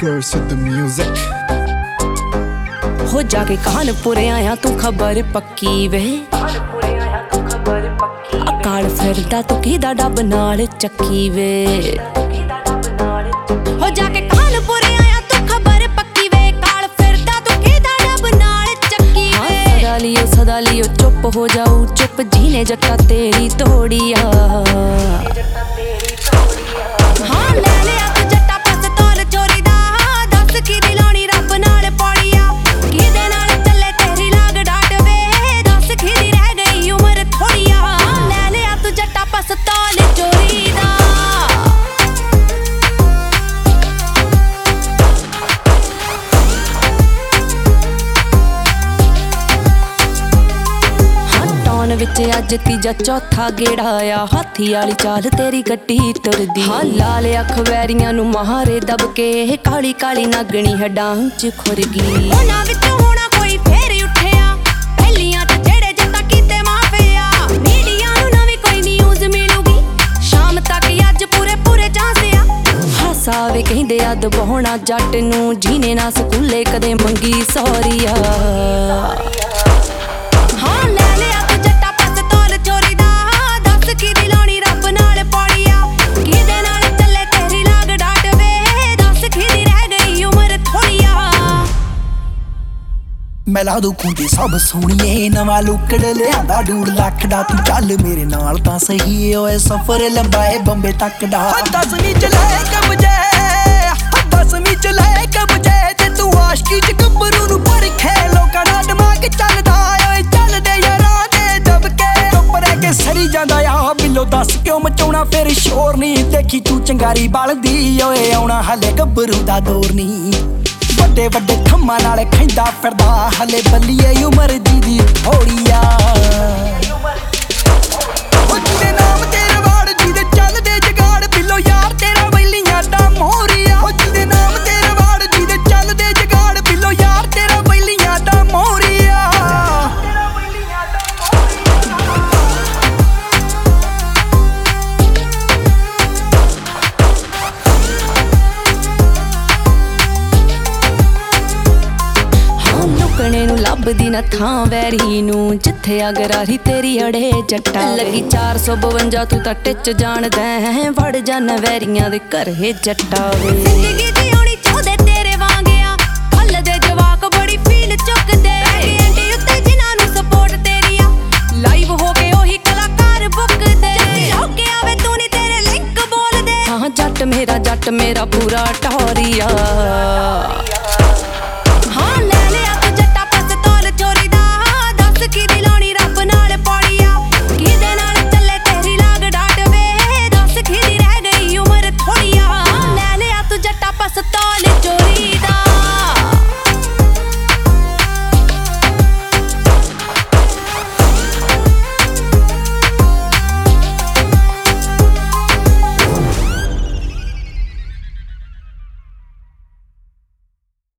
girls with the music. ਹੋ ਜਾ ਕੇ ਕਾਨਪੁਰ ਆਇਆ ਤੂੰ ਖਬਰ ਪੱਕੀ ਵੇ ਅਕਾਲ ਫਿਰਦਾ ਤੂੰ ਕਿਹਦਾ ਡੱਬ ਨਾਲ ਚੱਕੀ ਵੇ ਹੋ ਜਾ ਕੇ ਕਾਨਪੁਰ ਆਇਆ ਤੂੰ ਖਬਰ ਪੱਕੀ ਵੇ ਕਾਲ ਫਿਰਦਾ ਤੂੰ ਕਿਹਦਾ ਡੱਬ ਨਾਲ ਚੱਕੀ ਵੇ ਸਦਾ ਲਿਓ ਸਦਾ ਲਿਓ ਚੁੱਪ ਹੋ ਜਾਊ ਚੁੱਪ ਜੀਨੇ ਜੱਟਾ ਤੇਰੀ ਤੋੜੀਆ ਹਾਂ ਵਿੱਚ ਅੱਜ ਤੀਜਾ ਚੌਥਾ ਗੇੜਾ ਆ। ਹਾਥੀ ਵਾਲੀ ਚਾਲ ਤੇਰੀ ਗੱਡੀ ਤੁਰਦੀ। ਹਾਂ ਲਾਲ ਅੱਖ ਵੈਰੀਆਂ ਨੂੰ ਮਹਾਰੇ ਦਬ ਕੇ ਕਾਲੀ ਕਾਲੀ ਨਾਗਣੀ ਹੱਡਾਂ ਚ ਖੁਰ ਗਈ ਉਹਨਾਂ ਵਿੱਚੋਂ ਹੋਣਾ ਕੋਈ ਫੇਰ ਉੱਠਿਆ। ਪਹਿਲੀਆਂ ਤੇ ਜਿਹੜੇ ਜੱਟਾ ਕੀਤੇ ਮਾਫਿਆ ਮੀਡੀਆ ਨੂੰ ਨਵੀਂ ਕੋਈ ਨਿਊਜ਼ ਮਿਲੂਗੀ। ਸ਼ਾਮ ਤੱਕ ਅੱਜ ਪੂਰੇ ਪੂਰੇ ਚਾਂਸਿਆ ਹਾਸਾ ਵੇ ਕਹਿੰਦੇ ਅੱਧ ਬਹੋਣਾ ਜੱਟ ਨੂੰ ਜੀਨੇ ਨਾ ਸਕੂਲੇ ਕਦੇ ਮੰਗੀ ਸੌਰੀਆ ਮੈਂ ਲਾ ਕੁੰਡੀ ਸਭ ਸੋਹਣੀਏ ਨਵਾਂ ਲੁੱਕੜ ਲਿਆਂਦਾ ਡੂੜ ਲੱਖ ਦਾ, ਤੂੰ ਚੱਲ ਮੇਰੇ ਨਾਲ ਤਾਂ ਸਹੀ ਓਏ, ਸਫ਼ਰ ਲੰਬਾ ਏ ਬੰਬੇ ਤੱਕ ਦਾ। ਦਸਵੀਂ ਚ ਲੈ ਕਬਜੇ ਦਸਵੀਂ ਚ ਲੈ ਕਬਜੇ ਤੇ ਤੂੰ ਆਸ਼ਕੀ ਚ ਗੱਭਰੂ ਨੂੰ ਪਰਖੇ ਲੋਕਾਂ ਦਾ ਦਿਮਾਗ ਚੱਲਦਾ ਓਏ, ਚੱਲਦੇ ਯਾਰਾਂ ਦੇ ਦਬਕੇ। ਚੁੱਪ ਰਹਿ ਕੇ ਸਰੀ ਜਾਂਦਾ ਆ, ਬਿੱਲੋ ਦੱਸ ਕਿਉਂ ਮਚਾਉਣਾ, ਫਿਰ ਸ਼ੋਰ ਨਹੀਂ ਦੇਖੀ ਤੂੰ ਚੰਗਾਰੀ ਬਲਦੀ ਓਏ, ਆਉਣਾ ਹਲੇ ਗੱਭਰੂ ਦਾ ਦੌਰ ਨਹੀਂ ਵੱਡੇ ਵੱਡੇ ਖੰਮਾਂ ਨਾਲ ਖੈਂਦਾ ਫਿਰਦਾ। ਹਲੇ ਬੱਲੀਏ ਉਮਰ ਦੀ ਦੀ ਥੋੜੀਆ ਹਾਂ ਲੁਕਣੇ ਨੂੰ ਲੱਭਦੀ ਨਾ ਥਾਂ ਵੈਰੀ ਨੂੰ। ਜਿੱਥੇ ਅਗਰਾਰੀ ਤੇਰੀ ਅੜੇ ਜੱਟਾ ਲੱਗੀ 452 ਤੂੰ ਤਾਂ ਟਿੱਚ ਜਾਣਦਾ ਹੈ। ਵੜ ਜਾਣਾ ਵੈਰੀਆਂ ਦੇ ਘਰੇ ਜੱਟਾ ਵੇ ਜ਼ਿੰਦਗੀ ਜਿਉਣੀ ਚਾਹਦੇ ਤੇਰੇ ਵਾਂਗਿਆ। ਫੁੱਲ ਦੇ ਜਵਾਕ ਬੜੀ ਫੀਲ ਚੁੱਕਦੇ ਐਂਟੀ ਉੱਤੇ ਜਿਨ੍ਹਾਂ ਨੂੰ ਸਪੋਰਟ ਤੇਰੀ ਆ ਲਾਈਵ ਹੋ ਕੇ ਉਹੀ ਕਲਾਕਾਰ ਬੁੱਕਦੇ। ਹੋ ਕੇ ਆਵੇ ਤੂੰ ਨਹੀਂ ਤੇਰੇ ਲਿੰਕ ਬੋਲਦੇ। ਹਾਂ ਜੱਟ ਮੇਰਾ ਜੱਟ ਮੇਰਾ ਪੂਰਾ ਟੌਰੀਆ।